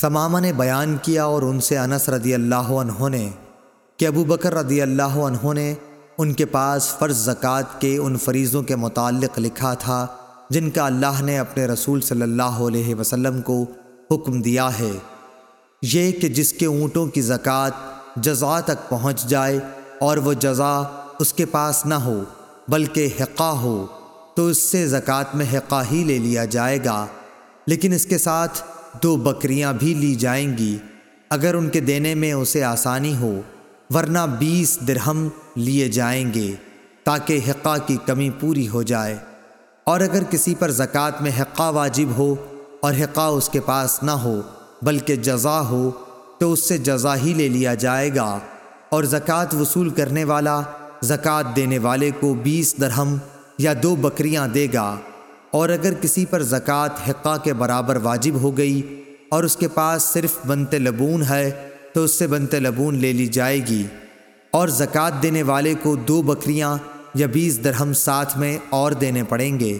ثمامہ نے بیان کیا اور ان سے انس رضی اللہ عنہ نے کہ ابو بکر رضی اللہ عنہ نے ان کے پاس فرض زکوٰۃ کے ان فریضوں کے متعلق لکھا تھا جن کا اللہ نے اپنے رسول صلی اللہ علیہ وسلم کو حکم دیا ہے۔ یہ کہ جس کے اونٹوں کی زکوٰۃ جزا تک پہنچ جائے اور وہ جزا اس کے پاس نہ ہو بلکہ حقہ ہو تو اس سے زکوٰۃ میں حقہ ہی لے لیا جائے گا۔ لیکن اس کے ساتھ دو بکریاں بھی لی جائیں گی، اگر ان کے دینے میں اسے آسانی ہو، ورنہ بیس درہم لیے جائیں گے تاکہ حقہ کی کمی پوری ہو جائے۔ اور اگر کسی پر زکوٰۃ میں حقہ واجب ہو اور حقہ اس کے پاس نہ ہو، بلکہ جزا ہو، تو اس سے جزا ہی لے لیا جائے گا۔ اور زکوٰۃ وصول کرنے والا زکوٰۃ دینے والے کو بیس درہم یا دو بکریاں دے گا۔ اور اگر کسی پر زکوٰۃ حقہ کے برابر واجب ہو گئی اور اس کے پاس صرف بنت لبون ہے، تو اس سے بنت لبون لے لی جائے گی۔ اور زکوٰۃ دینے والے کو دو بکریاں یا بیس درہم ساتھ میں اور دینے پڑیں گے۔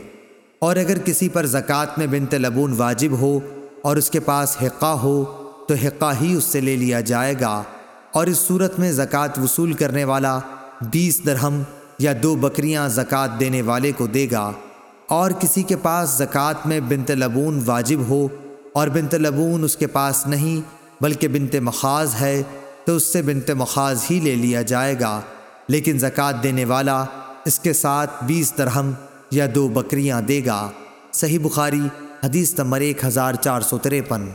اور اگر کسی پر زکوٰۃ میں بنت لبون واجب ہو اور اس کے پاس حقہ ہو، تو حقہ ہی اس سے لے لیا جائے گا۔ اور اس صورت میں زکوٰۃ وصول کرنے والا بیس درہم یا دو بکریاں زکوٰۃ دینے والے کو دے گا۔ اور کسی کے پاس زکوٰۃ میں بنت لبون واجب ہو اور بنت لبون اس کے پاس نہیں، بلکہ بنت مخاض ہے، تو اس سے بنت مخاض ہی لے لیا جائے گا۔ لیکن زکوٰۃ دینے والا اس کے ساتھ بیس درہم یا دو بکریاں دے گا۔ صحیح بخاری، حدیث نمبر ایک ہزار چار سو تریپن۔